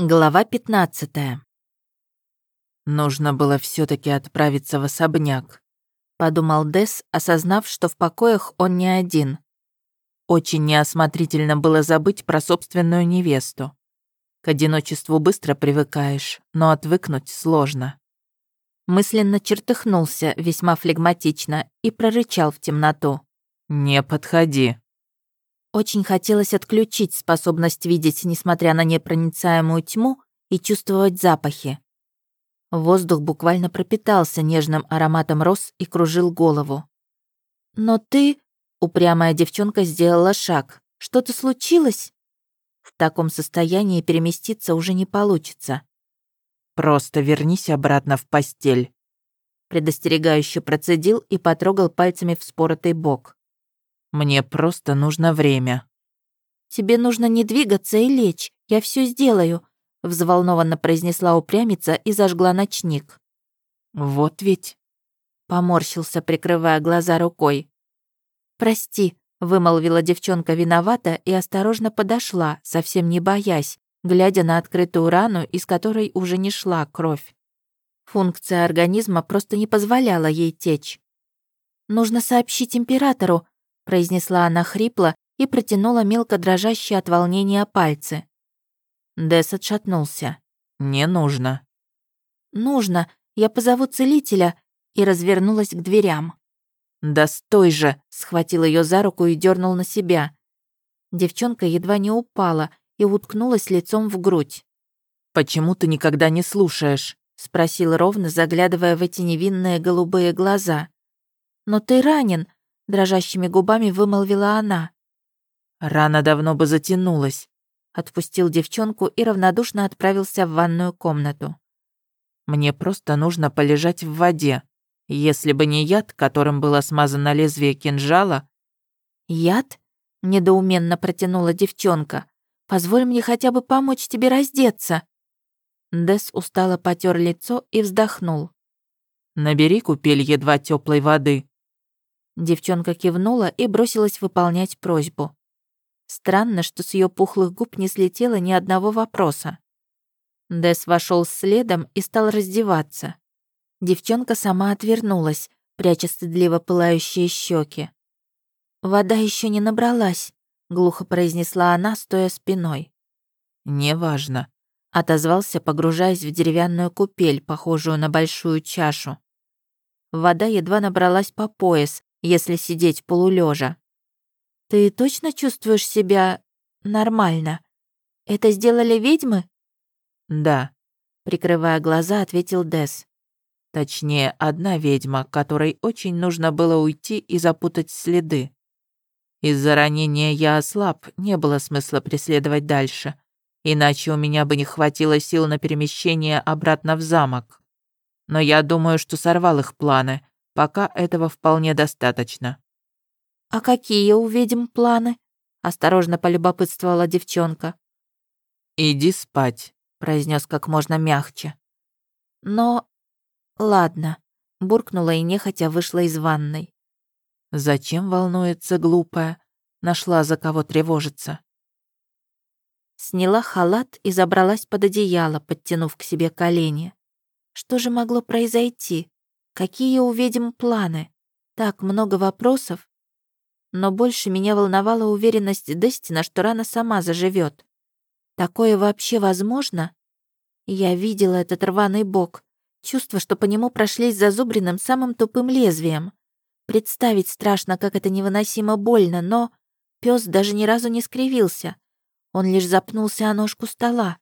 Глава 15. Нужно было все таки отправиться в особняк, подумал Дес, осознав, что в покоях он не один. Очень неосмотрительно было забыть про собственную невесту. К одиночеству быстро привыкаешь, но отвыкнуть сложно. Мысленно чертыхнулся весьма флегматично и прорычал в темноту. «Не подходи». Очень хотелось отключить способность видеть, несмотря на непроницаемую тьму, и чувствовать запахи. Воздух буквально пропитался нежным ароматом роз и кружил голову. «Но ты...» — упрямая девчонка сделала шаг. «Что-то случилось?» В таком состоянии переместиться уже не получится. «Просто вернись обратно в постель», — предостерегающе процедил и потрогал пальцами вспоротый бок. Мне просто нужно время». «Тебе нужно не двигаться и лечь. Я все сделаю», — взволнованно произнесла упрямица и зажгла ночник. «Вот ведь...» — поморщился, прикрывая глаза рукой. «Прости», — вымолвила девчонка виновата и осторожно подошла, совсем не боясь, глядя на открытую рану, из которой уже не шла кровь. Функция организма просто не позволяла ей течь. «Нужно сообщить императору», произнесла она хрипло и протянула мелко дрожащие от волнения пальцы. Дэс отшатнулся. «Не нужно». «Нужно. Я позову целителя», и развернулась к дверям. «Да стой же!» — схватил ее за руку и дернул на себя. Девчонка едва не упала и уткнулась лицом в грудь. «Почему ты никогда не слушаешь?» — спросил ровно, заглядывая в эти невинные голубые глаза. «Но ты ранен», дрожащими губами вымолвила она. Рана давно бы затянулась. Отпустил девчонку и равнодушно отправился в ванную комнату. Мне просто нужно полежать в воде. Если бы не яд, которым было смазано лезвие кинжала... Яд? Недоуменно протянула девчонка. Позволь мне хотя бы помочь тебе раздеться. Дес устало потер лицо и вздохнул. Набери купель едва теплой воды. Девчонка кивнула и бросилась выполнять просьбу. Странно, что с ее пухлых губ не слетело ни одного вопроса. Дэс вошел следом и стал раздеваться. Девчонка сама отвернулась, пряча стыдливо пылающие щеки. «Вода еще не набралась», — глухо произнесла она, стоя спиной. «Неважно», — отозвался, погружаясь в деревянную купель, похожую на большую чашу. Вода едва набралась по пояс, если сидеть полулежа. «Ты точно чувствуешь себя нормально? Это сделали ведьмы?» «Да», — прикрывая глаза, ответил Дес. Точнее, одна ведьма, которой очень нужно было уйти и запутать следы. Из-за ранения я ослаб, не было смысла преследовать дальше, иначе у меня бы не хватило сил на перемещение обратно в замок. Но я думаю, что сорвал их планы, Пока этого вполне достаточно. «А какие увидим планы?» — осторожно полюбопытствовала девчонка. «Иди спать», — произнес как можно мягче. «Но... ладно», — буркнула и нехотя вышла из ванной. «Зачем волнуется глупая? Нашла за кого тревожиться». Сняла халат и забралась под одеяло, подтянув к себе колени. Что же могло произойти? Какие у ведьм планы? Так много вопросов. Но больше меня волновала уверенность Дестина, что рана сама заживет. Такое вообще возможно? Я видела этот рваный бок. Чувство, что по нему прошлись зазубренным самым тупым лезвием. Представить страшно, как это невыносимо больно, но... Пес даже ни разу не скривился. Он лишь запнулся о ножку стола.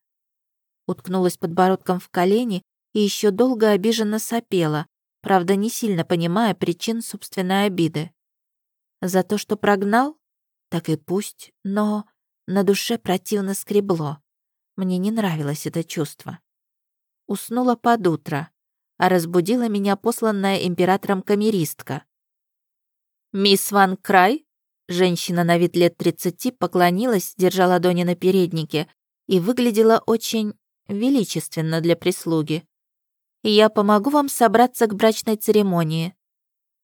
Уткнулась подбородком в колени и еще долго обиженно сопела, правда, не сильно понимая причин собственной обиды. За то, что прогнал? Так и пусть, но на душе противно скребло. Мне не нравилось это чувство. Уснула под утро, а разбудила меня посланная императором камеристка. «Мисс Ван Край?» Женщина на вид лет тридцати поклонилась, держа ладони на переднике и выглядела очень величественно для прислуги и я помогу вам собраться к брачной церемонии.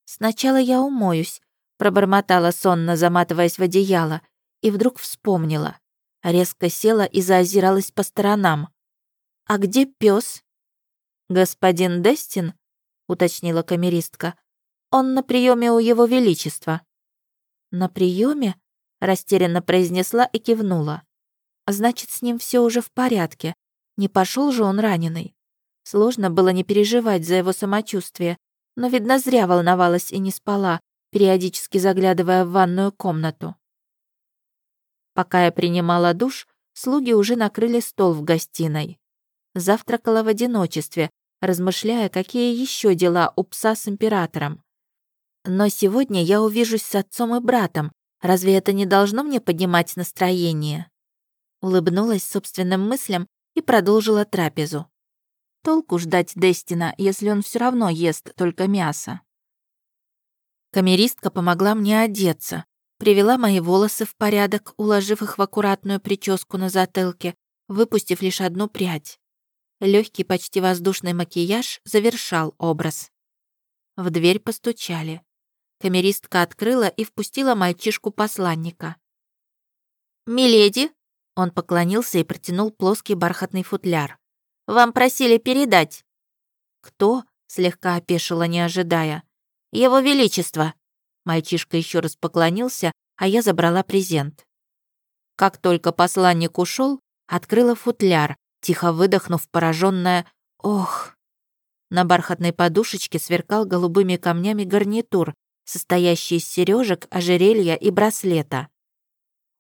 Сначала я умоюсь, пробормотала сонно, заматываясь в одеяло, и вдруг вспомнила. Резко села и заозиралась по сторонам. «А где пес? «Господин Дестин?» — уточнила камеристка. «Он на приеме у его величества». «На приеме? растерянно произнесла и кивнула. «Значит, с ним все уже в порядке. Не пошел же он раненый. Сложно было не переживать за его самочувствие, но, видно, зря волновалась и не спала, периодически заглядывая в ванную комнату. Пока я принимала душ, слуги уже накрыли стол в гостиной. Завтракала в одиночестве, размышляя, какие еще дела у пса с императором. Но сегодня я увижусь с отцом и братом. Разве это не должно мне поднимать настроение? Улыбнулась собственным мыслям и продолжила трапезу. Толку ждать Дестина, если он все равно ест только мясо. Камеристка помогла мне одеться, привела мои волосы в порядок, уложив их в аккуратную прическу на затылке, выпустив лишь одну прядь. Легкий, почти воздушный макияж завершал образ. В дверь постучали. Камеристка открыла и впустила мальчишку-посланника. «Миледи!» Он поклонился и протянул плоский бархатный футляр. «Вам просили передать». «Кто?» — слегка опешила, не ожидая. «Его Величество!» Мальчишка еще раз поклонился, а я забрала презент. Как только посланник ушел, открыла футляр, тихо выдохнув пораженная «Ох!». На бархатной подушечке сверкал голубыми камнями гарнитур, состоящий из сережек, ожерелья и браслета.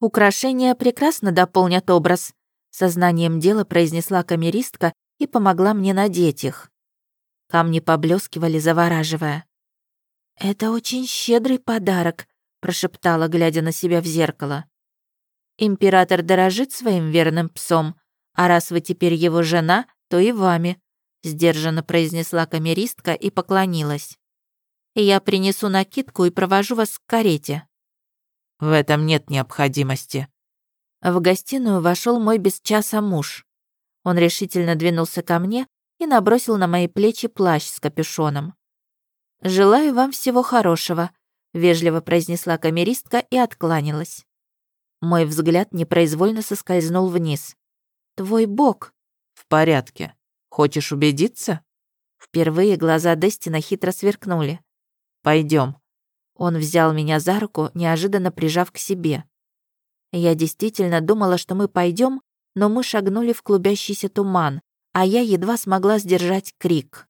«Украшения прекрасно дополнят образ», — сознанием дела произнесла камеристка и помогла мне надеть их. Камни поблескивали, завораживая. «Это очень щедрый подарок», — прошептала, глядя на себя в зеркало. «Император дорожит своим верным псом, а раз вы теперь его жена, то и вами», — сдержанно произнесла камеристка и поклонилась. «Я принесу накидку и провожу вас к карете». «В этом нет необходимости». В гостиную вошел мой без часа муж. Он решительно двинулся ко мне и набросил на мои плечи плащ с капюшоном. «Желаю вам всего хорошего», — вежливо произнесла камеристка и откланялась. Мой взгляд непроизвольно соскользнул вниз. Твой бог». «В порядке. Хочешь убедиться?» Впервые глаза Дестина хитро сверкнули. Пойдем. Он взял меня за руку, неожиданно прижав к себе. Я действительно думала, что мы пойдем, но мы шагнули в клубящийся туман, а я едва смогла сдержать крик.